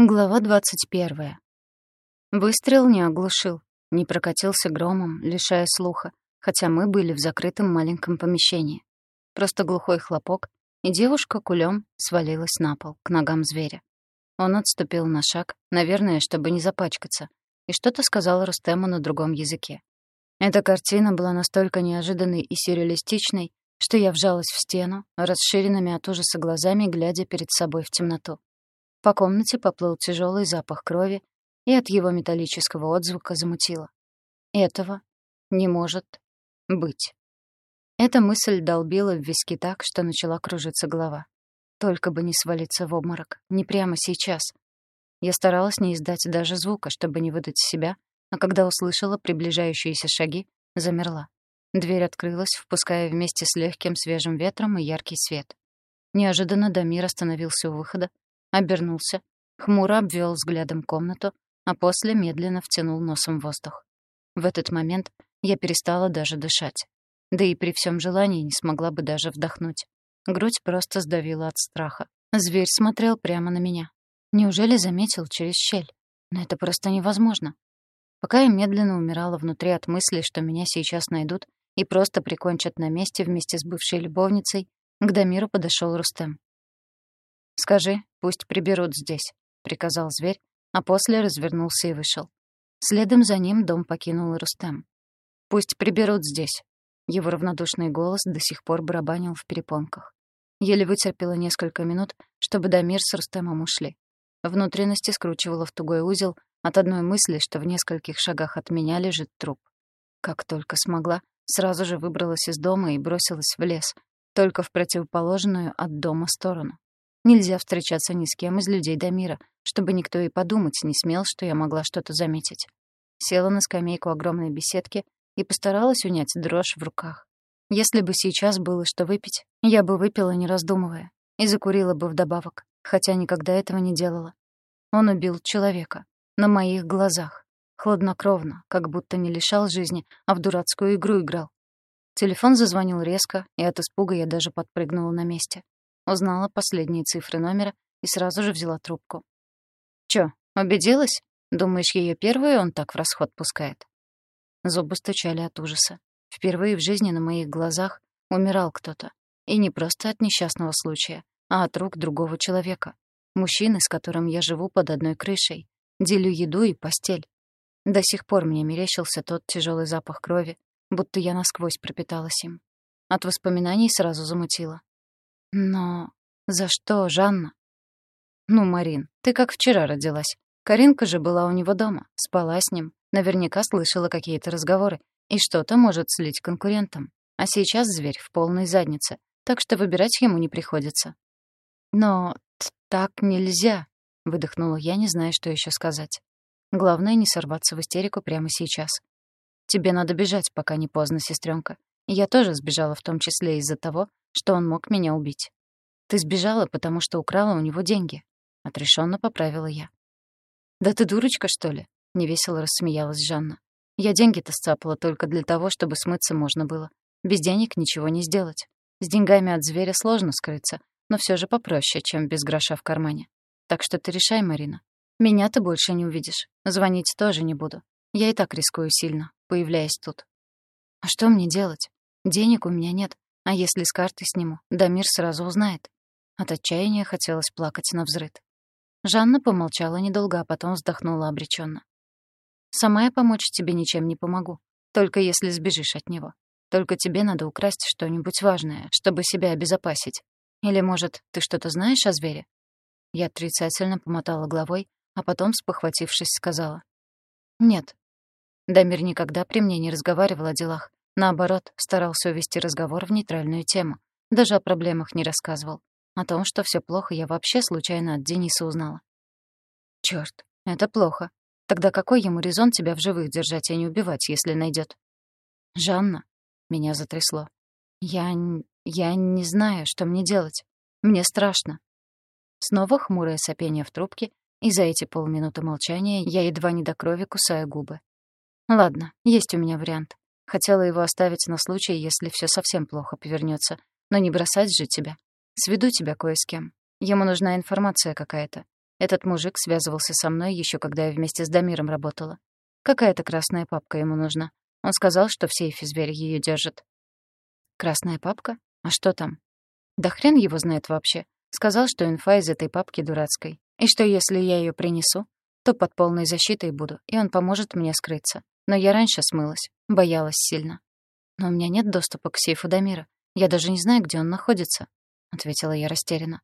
Глава двадцать первая. Выстрел не оглушил, не прокатился громом, лишая слуха, хотя мы были в закрытом маленьком помещении. Просто глухой хлопок, и девушка кулем свалилась на пол, к ногам зверя. Он отступил на шаг, наверное, чтобы не запачкаться, и что-то сказал Рустему на другом языке. Эта картина была настолько неожиданной и сюрреалистичной, что я вжалась в стену, расширенными от ужаса глазами, глядя перед собой в темноту. По комнате поплыл тяжелый запах крови, и от его металлического отзвука замутило. Этого не может быть. Эта мысль долбила в виски так, что начала кружиться голова. Только бы не свалиться в обморок, не прямо сейчас. Я старалась не издать даже звука, чтобы не выдать себя, а когда услышала приближающиеся шаги, замерла. Дверь открылась, впуская вместе с легким свежим ветром и яркий свет. Неожиданно Дамир остановился у выхода, обернулся, хмуро обвел взглядом комнату, а после медленно втянул носом воздух. В этот момент я перестала даже дышать. Да и при всем желании не смогла бы даже вдохнуть. Грудь просто сдавила от страха. Зверь смотрел прямо на меня. Неужели заметил через щель? Но это просто невозможно. Пока я медленно умирала внутри от мысли, что меня сейчас найдут и просто прикончат на месте вместе с бывшей любовницей, к Дамиру подошел Рустем. «Скажи, пусть приберут здесь», — приказал зверь, а после развернулся и вышел. Следом за ним дом покинул Рустем. «Пусть приберут здесь». Его равнодушный голос до сих пор барабанил в перепонках. Еле вытерпела несколько минут, чтобы Дамир с Рустемом ушли. Внутренности скручивала в тугой узел от одной мысли, что в нескольких шагах от меня лежит труп. Как только смогла, сразу же выбралась из дома и бросилась в лес, только в противоположную от дома сторону. Нельзя встречаться ни с кем из людей до мира, чтобы никто и подумать не смел, что я могла что-то заметить. Села на скамейку огромной беседки и постаралась унять дрожь в руках. Если бы сейчас было что выпить, я бы выпила, не раздумывая, и закурила бы вдобавок, хотя никогда этого не делала. Он убил человека. На моих глазах. Хладнокровно, как будто не лишал жизни, а в дурацкую игру играл. Телефон зазвонил резко, и от испуга я даже подпрыгнула на месте. Узнала последние цифры номера и сразу же взяла трубку. «Чё, убедилась? Думаешь, её первую он так в расход пускает?» Зубы стучали от ужаса. Впервые в жизни на моих глазах умирал кто-то. И не просто от несчастного случая, а от рук другого человека. Мужчины, с которым я живу под одной крышей. Делю еду и постель. До сих пор мне мерещился тот тяжелый запах крови, будто я насквозь пропиталась им. От воспоминаний сразу замутило. Но за что, Жанна? Ну, Марин, ты как вчера родилась. Каринка же была у него дома, спала с ним, наверняка слышала какие-то разговоры и что-то может слить конкурентам. А сейчас зверь в полной заднице, так что выбирать ему не приходится. Но так нельзя, выдохнула я, не зная, что еще сказать. Главное не сорваться в истерику прямо сейчас. Тебе надо бежать, пока не поздно, сестренка. Я тоже сбежала в том числе из-за того, что он мог меня убить. Ты сбежала, потому что украла у него деньги. Отрешенно поправила я. Да ты дурочка, что ли? Невесело рассмеялась Жанна. Я деньги-то сцапала только для того, чтобы смыться можно было. Без денег ничего не сделать. С деньгами от зверя сложно скрыться, но все же попроще, чем без гроша в кармане. Так что ты решай, Марина. Меня ты больше не увидишь. Звонить тоже не буду. Я и так рискую сильно, появляясь тут. А что мне делать? Денег у меня нет, а если с карты сниму, Дамир сразу узнает. От отчаяния хотелось плакать на взрыд. Жанна помолчала недолго, а потом вздохнула обреченно. «Сама я помочь тебе ничем не помогу, только если сбежишь от него. Только тебе надо украсть что-нибудь важное, чтобы себя обезопасить. Или, может, ты что-то знаешь о звере?» Я отрицательно помотала головой, а потом, спохватившись, сказала. «Нет». Дамир никогда при мне не разговаривал о делах, Наоборот, старался увести разговор в нейтральную тему. Даже о проблемах не рассказывал. О том, что все плохо, я вообще случайно от Дениса узнала. Черт, это плохо. Тогда какой ему резон тебя в живых держать и не убивать, если найдет? Жанна, меня затрясло. Я... я не знаю, что мне делать. Мне страшно. Снова хмурое сопение в трубке, и за эти полминуты молчания я едва не до крови кусаю губы. Ладно, есть у меня вариант. Хотела его оставить на случай, если все совсем плохо повернется, но не бросать же тебя. Сведу тебя кое с кем. Ему нужна информация какая-то. Этот мужик связывался со мной еще когда я вместе с Дамиром работала. Какая-то красная папка ему нужна. Он сказал, что в сейфе зверь ее держит. Красная папка? А что там? Да хрен его знает вообще. Сказал, что инфа из этой папки дурацкой. И что если я ее принесу, то под полной защитой буду, и он поможет мне скрыться. Но я раньше смылась, боялась сильно. Но у меня нет доступа к сейфу Дамира. Я даже не знаю, где он находится, — ответила я растерянно.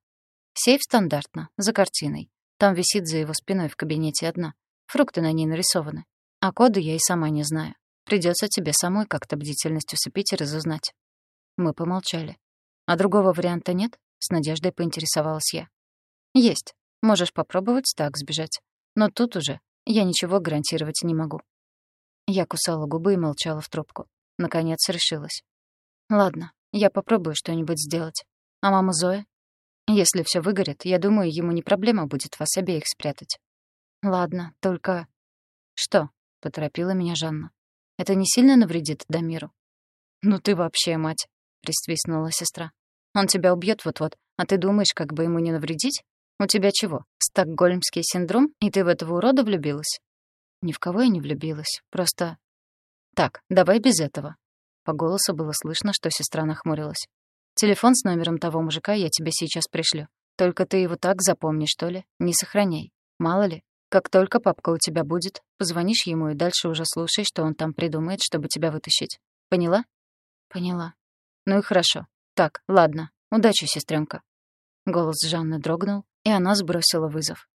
Сейф стандартно, за картиной. Там висит за его спиной в кабинете одна. Фрукты на ней нарисованы. А коды я и сама не знаю. Придется тебе самой как-то бдительность усыпить и разузнать. Мы помолчали. А другого варианта нет? С надеждой поинтересовалась я. Есть. Можешь попробовать так сбежать. Но тут уже я ничего гарантировать не могу. Я кусала губы и молчала в трубку. Наконец решилась. Ладно, я попробую что-нибудь сделать. А мама Зоя? Если все выгорит, я думаю, ему не проблема будет вас обеих спрятать. Ладно, только... Что? — поторопила меня Жанна. Это не сильно навредит Дамиру? Ну ты вообще мать, — приствистнула сестра. Он тебя убьет вот-вот, а ты думаешь, как бы ему не навредить? У тебя чего, стокгольмский синдром, и ты в этого урода влюбилась? Ни в кого я не влюбилась, просто... Так, давай без этого. По голосу было слышно, что сестра нахмурилась. Телефон с номером того мужика я тебе сейчас пришлю. Только ты его так запомни, что ли, не сохраняй. Мало ли, как только папка у тебя будет, позвонишь ему и дальше уже слушай, что он там придумает, чтобы тебя вытащить. Поняла? Поняла. Ну и хорошо. Так, ладно. Удачи, сестренка. Голос Жанны дрогнул, и она сбросила вызов.